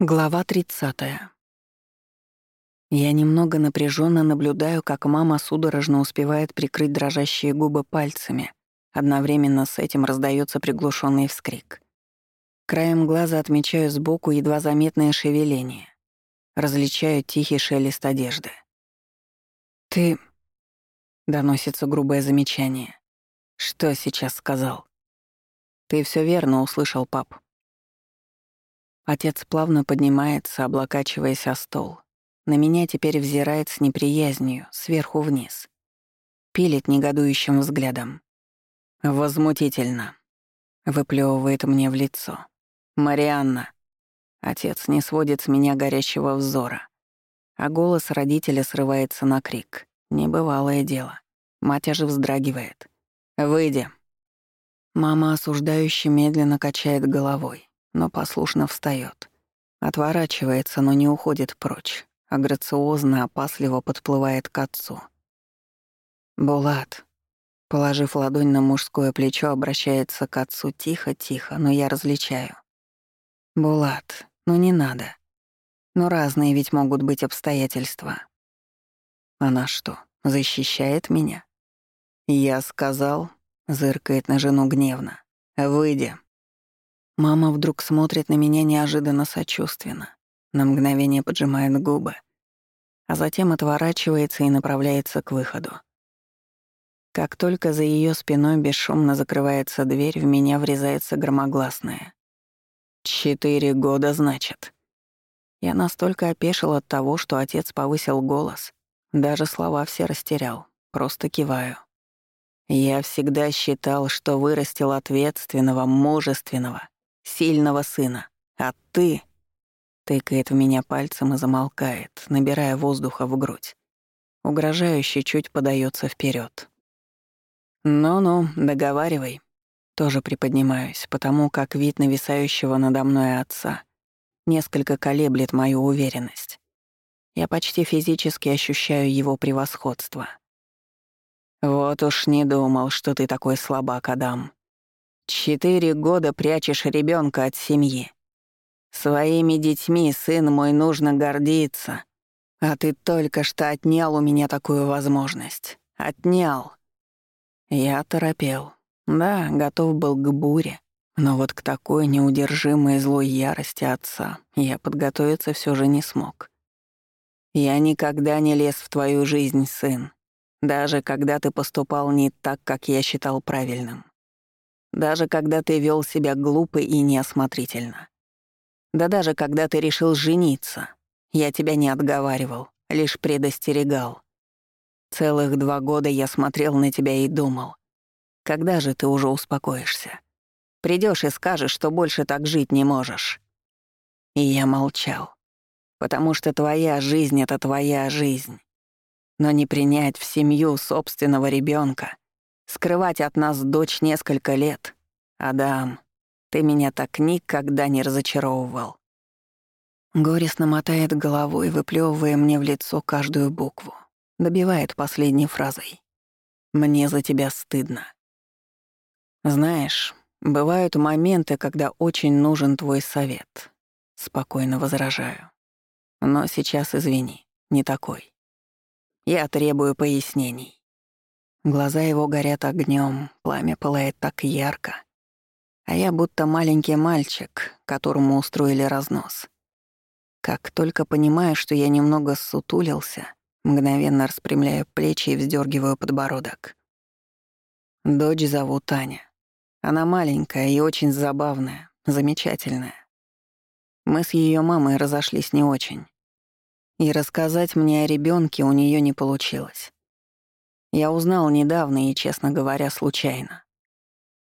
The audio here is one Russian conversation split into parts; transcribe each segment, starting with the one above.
Глава 30. Я немного напряженно наблюдаю, как мама судорожно успевает прикрыть дрожащие губы пальцами. Одновременно с этим раздается приглушенный вскрик. Краем глаза отмечаю сбоку едва заметное шевеление. Различаю тихий шелест одежды. «Ты...» — доносится грубое замечание. «Что сейчас сказал?» «Ты все верно услышал, пап», Отец плавно поднимается, облокачиваясь о стол. На меня теперь взирает с неприязнью, сверху вниз. Пилит негодующим взглядом. «Возмутительно», — выплевывает мне в лицо. «Марианна». Отец не сводит с меня горящего взора. А голос родителя срывается на крик. Небывалое дело. Мать аж вздрагивает. «Выйди». Мама осуждающе медленно качает головой но послушно встает. Отворачивается, но не уходит прочь, а грациозно, опасливо подплывает к отцу. «Булат», положив ладонь на мужское плечо, обращается к отцу тихо-тихо, но я различаю. «Булат, ну не надо. Но разные ведь могут быть обстоятельства». «Она что, защищает меня?» «Я сказал», — зыркает на жену гневно, — «выйди». Мама вдруг смотрит на меня неожиданно сочувственно, на мгновение поджимает губы, а затем отворачивается и направляется к выходу. Как только за ее спиной бесшумно закрывается дверь, в меня врезается громогласное. «Четыре года, значит». Я настолько опешил от того, что отец повысил голос. Даже слова все растерял, просто киваю. Я всегда считал, что вырастил ответственного, мужественного, сильного сына. А ты...» Тыкает в меня пальцем и замолкает, набирая воздуха в грудь. Угрожающе чуть подается вперед. «Ну-ну, договаривай». Тоже приподнимаюсь, потому как вид нависающего надо мной отца несколько колеблет мою уверенность. Я почти физически ощущаю его превосходство. «Вот уж не думал, что ты такой слабак, Адам», Четыре года прячешь ребенка от семьи. Своими детьми, сын мой, нужно гордиться. А ты только что отнял у меня такую возможность. Отнял. Я торопел. Да, готов был к буре. Но вот к такой неудержимой злой ярости отца я подготовиться все же не смог. Я никогда не лез в твою жизнь, сын. Даже когда ты поступал не так, как я считал правильным. Даже когда ты вел себя глупо и неосмотрительно. Да даже когда ты решил жениться, я тебя не отговаривал, лишь предостерегал. Целых два года я смотрел на тебя и думал, когда же ты уже успокоишься? Придешь и скажешь, что больше так жить не можешь. И я молчал, потому что твоя жизнь — это твоя жизнь. Но не принять в семью собственного ребенка Скрывать от нас дочь несколько лет. Адам, ты меня так никогда не разочаровывал. Горестно мотает головой, выплевывая мне в лицо каждую букву. Добивает последней фразой. «Мне за тебя стыдно». Знаешь, бывают моменты, когда очень нужен твой совет. Спокойно возражаю. Но сейчас, извини, не такой. Я требую пояснений. Глаза его горят огнем, пламя пылает так ярко. А я будто маленький мальчик, которому устроили разнос. Как только понимаю, что я немного сутулился, мгновенно распрямляю плечи и вздергиваю подбородок. Дочь зовут Таня. Она маленькая и очень забавная, замечательная. Мы с ее мамой разошлись не очень. И рассказать мне о ребенке у нее не получилось. Я узнал недавно и, честно говоря, случайно.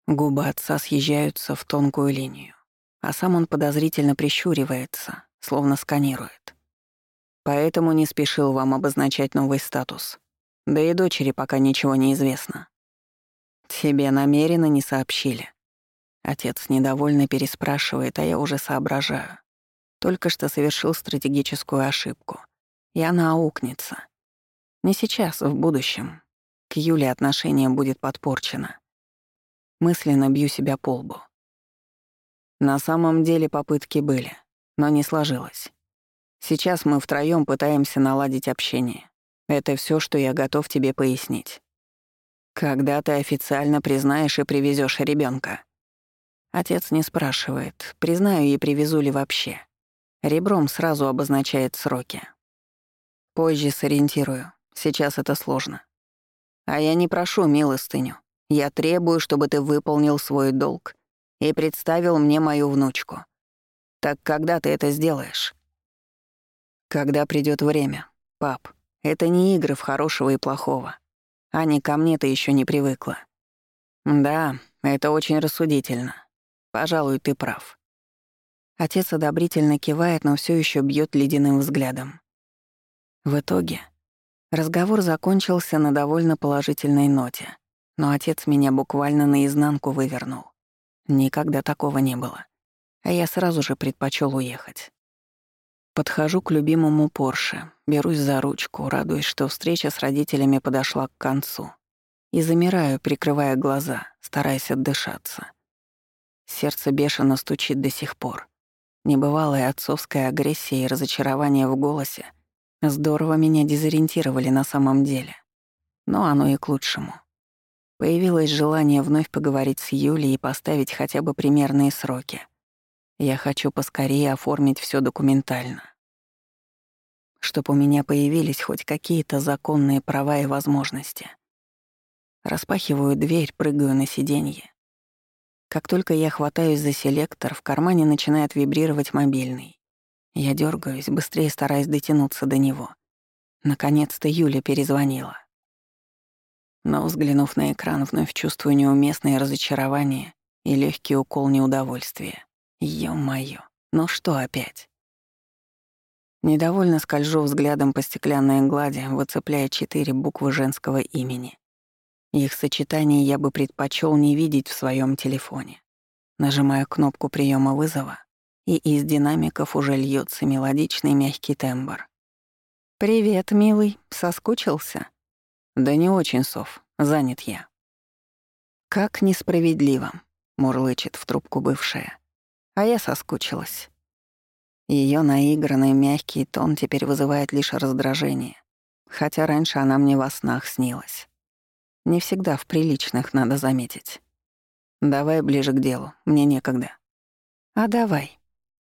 Губы отца съезжаются в тонкую линию, а сам он подозрительно прищуривается, словно сканирует. Поэтому не спешил вам обозначать новый статус. Да и дочери пока ничего не известно. Тебе намеренно не сообщили. Отец недовольно переспрашивает, а я уже соображаю. Только что совершил стратегическую ошибку. И она аукнется. Не сейчас, в будущем, к Юле отношение будет подпорчено. Мысленно бью себя по лбу. На самом деле попытки были. но не сложилось. Сейчас мы втроём пытаемся наладить общение. Это всё, что я готов тебе пояснить. Когда ты официально признаешь и привезёшь ребёнка? Отец не спрашивает, признаю и привезу ли вообще. Ребром сразу обозначает сроки. Позже сориентирую. Сейчас это сложно. А я не прошу милостыню. Я требую, чтобы ты выполнил свой долг и представил мне мою внучку. Так когда ты это сделаешь? Когда придёт время, пап. Это не игры в хорошего и плохого. Аня ко мне ты ещё не привыкла. Да, это очень рассудительно. Пожалуй, ты прав. Отец одобрительно кивает, но всё ещё бьёт ледяным взглядом. В итоге разговор закончился на довольно положительной ноте, но отец меня буквально наизнанку вывернул. Никогда такого не было. А я сразу же предпочел уехать. Подхожу к любимому Порше, берусь за ручку, радуясь, что встреча с родителями подошла к концу. И замираю, прикрывая глаза, стараясь отдышаться. Сердце бешено стучит до сих пор. Небывалая отцовская агрессия и разочарование в голосе — Здорово меня дезориентировали на самом деле. Но оно и к лучшему. Появилось желание вновь поговорить с Юлей и поставить хотя бы примерные сроки. Я хочу поскорее оформить все документально. Чтоб у меня появились хоть какие-то законные права и возможности. Распахиваю дверь, прыгаю на сиденье. Как только я хватаюсь за селектор, в кармане начинает вибрировать мобильный. Я дергаюсь, быстрее стараясь дотянуться до него. Наконец-то Юля перезвонила. Но, взглянув на экран, вновь чувствую неуместное разочарование и легкий укол неудовольствия. Ё-моё, ну что опять? Недовольно скольжу взглядом по стеклянной глади, выцепляя четыре буквы женского имени. Их сочетание я бы предпочел не видеть в своем телефоне. Нажимаю кнопку приема вызова, и из динамиков уже льется мелодичный мягкий тембр. «Привет, милый, соскучился?» «Да не очень, Сов, занят я». «Как несправедливо», — мурлычет в трубку бывшая. А я соскучилась. Ее наигранный мягкий тон теперь вызывает лишь раздражение, хотя раньше она мне во снах снилась. Не всегда в приличных, надо заметить. Давай ближе к делу, мне некогда. А давай.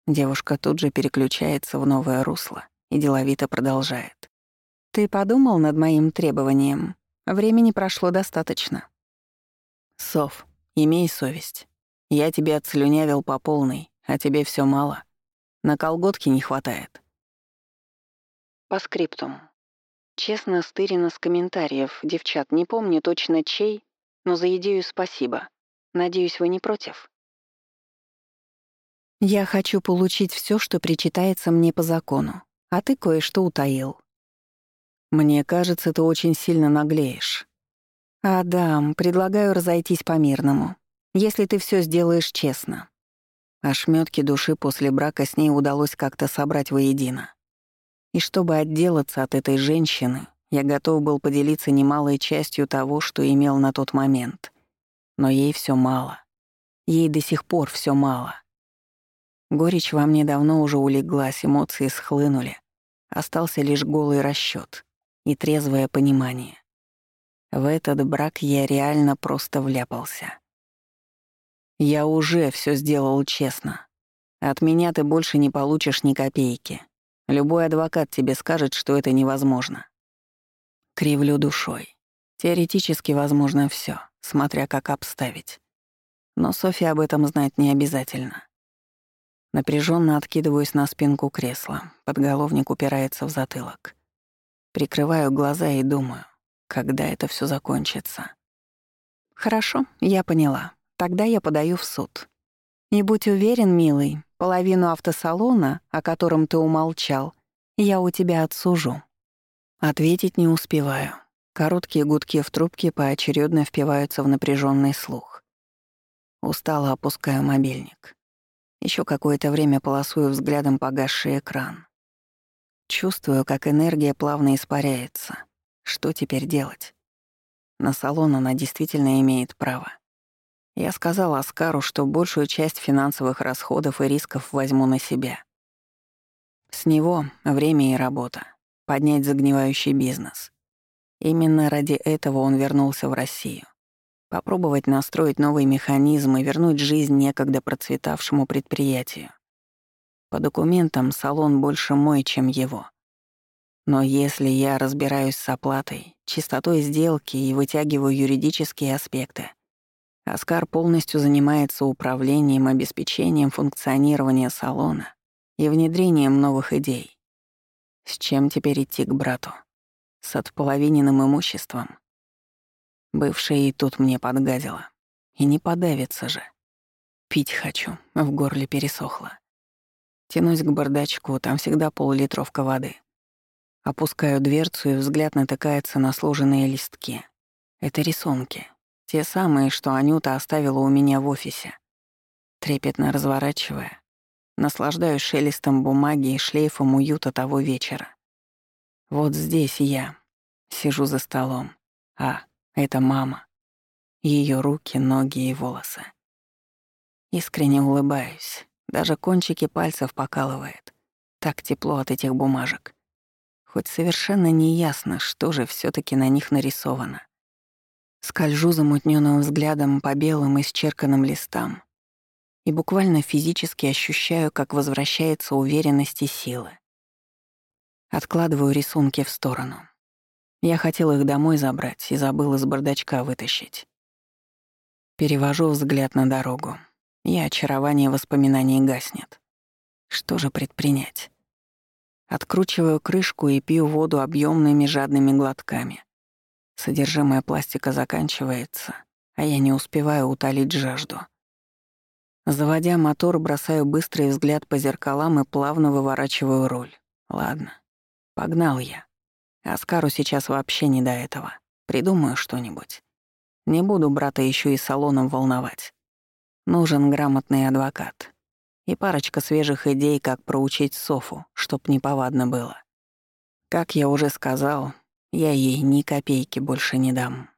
Девушка тут же переключается в новое русло и деловито продолжает. «Ты подумал над моим требованием? Времени прошло достаточно». «Сов, имей совесть. Я тебе отслюнявил по полной, а тебе все мало. На колготки не хватает». По скриптум. Честно, стырено с комментариев. Девчат, не помню точно чей, но за идею спасибо. Надеюсь, вы не против? Я хочу получить все, что причитается мне по закону, а ты кое-что утаил. Мне кажется, ты очень сильно наглеешь. Адам, предлагаю разойтись по-мирному, если ты все сделаешь честно. Ошметки души после брака с ней удалось как-то собрать воедино. И чтобы отделаться от этой женщины, я готов был поделиться немалой частью того, что имел на тот момент. Но ей все мало. Ей до сих пор все мало. Горечь во мне давно уже улеглась, эмоции схлынули. Остался лишь голый расчёт и трезвое понимание. В этот брак я реально просто вляпался. Я уже всё сделал честно. От меня ты больше не получишь ни копейки. Любой адвокат тебе скажет, что это невозможно. Кривлю душой. Теоретически возможно всё, смотря как обставить. Но Софья об этом знать не обязательно. Напряженно откидываюсь на спинку кресла, подголовник упирается в затылок. Прикрываю глаза и думаю, когда это все закончится. Хорошо, я поняла. Тогда я подаю в суд. И будь уверен, милый, половину автосалона, о котором ты умолчал, я у тебя отсужу. Ответить не успеваю. Короткие гудки в трубке поочередно впиваются в напряженный слух. Устало опускаю мобильник. Еще какое-то время полосую взглядом погасший экран. Чувствую, как энергия плавно испаряется. Что теперь делать? На салон она действительно имеет право. Я сказал Оскару, что большую часть финансовых расходов и рисков возьму на себя. С него время и работа. Поднять загнивающий бизнес. Именно ради этого он вернулся в Россию. Попробовать настроить новый механизм и вернуть жизнь некогда процветавшему предприятию. По документам салон больше мой, чем его. Но если я разбираюсь с оплатой, чистотой сделки и вытягиваю юридические аспекты, Оскар полностью занимается управлением, обеспечением функционирования салона и внедрением новых идей. С чем теперь идти к брату? С отполовиненным имуществом? Бывшая и тут мне подгадила. И не подавится же. Пить хочу, в горле пересохло. Тянусь к бардачку, там всегда полулитровка воды. Опускаю дверцу, и взгляд натыкается на сложенные листки. Это рисунки. Те самые, что Анюта оставила у меня в офисе. Трепетно разворачивая, наслаждаюсь шелестом бумаги и шлейфом уюта того вечера. Вот здесь я сижу за столом, а это мама. Ее руки, ноги и волосы. Искренне улыбаюсь, даже кончики пальцев покалывает. Так тепло от этих бумажек. Хоть совершенно не ясно, что же все таки на них нарисовано. Скольжу замутненным взглядом по белым исчерканным листам и буквально физически ощущаю, как возвращается уверенность и сила. Откладываю рисунки в сторону. Я хотел их домой забрать и забыл из бардачка вытащить. Перевожу взгляд на дорогу, и очарование воспоминаний гаснет. Что же предпринять? Откручиваю крышку и пью воду объемными жадными глотками. Содержимое пластика заканчивается, а я не успеваю утолить жажду. Заводя мотор, бросаю быстрый взгляд по зеркалам и плавно выворачиваю руль. Ладно, погнал я. Аскару сейчас вообще не до этого. Придумаю что-нибудь. Не буду брата еще и салоном волновать. Нужен грамотный адвокат и парочка свежих идей, как проучить Софу, чтоб неповадно было. Как я уже сказал, я ей ни копейки больше не дам.